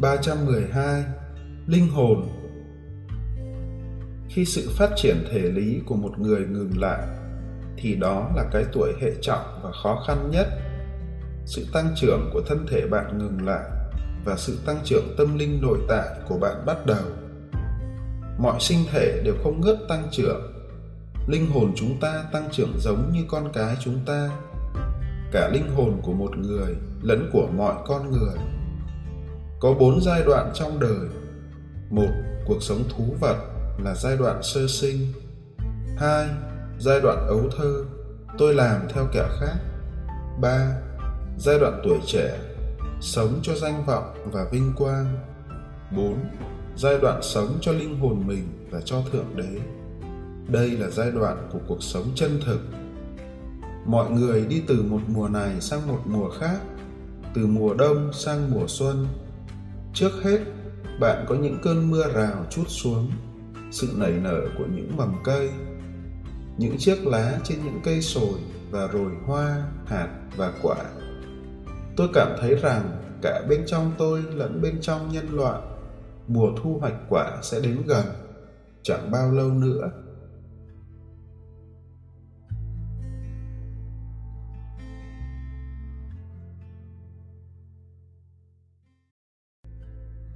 312 Linh hồn Khi sự phát triển thể lý của một người ngừng lại, thì đó là cái tuổi hệ trọng và khó khăn nhất. Sự tăng trưởng của thân thể bạn ngừng lại và sự tăng trưởng tâm linh nội tại của bạn bắt đầu. Mọi sinh thể đều không ngớt tăng trưởng. Linh hồn chúng ta tăng trưởng giống như con cái chúng ta. Cả linh hồn của một người lẫn của mọi con người có bốn giai đoạn trong đời. Một, cuộc sống thú vật là giai đoạn sơ sinh. Hai, giai đoạn ấu thơ, tôi làm theo kẻ khác. Ba, giai đoạn tuổi trẻ, sống cho danh vọng và vinh quang. Bốn, giai đoạn sống cho linh hồn mình và cho thượng đế. Đây là giai đoạn của cuộc sống chân thực. Mọi người đi từ một mùa này sang một mùa khác, từ mùa đông sang mùa xuân trước hết, bạn có những cơn mưa rào chút xuống, sự nảy nở của những mầm cây, những chiếc lá trên những cây sồi và rồi hoa, hạt và quả. Tôi cảm thấy rằng cả bên trong tôi lẫn bên trong nhân loại, mùa thu hoạch quả sẽ đến gần, chẳng bao lâu nữa.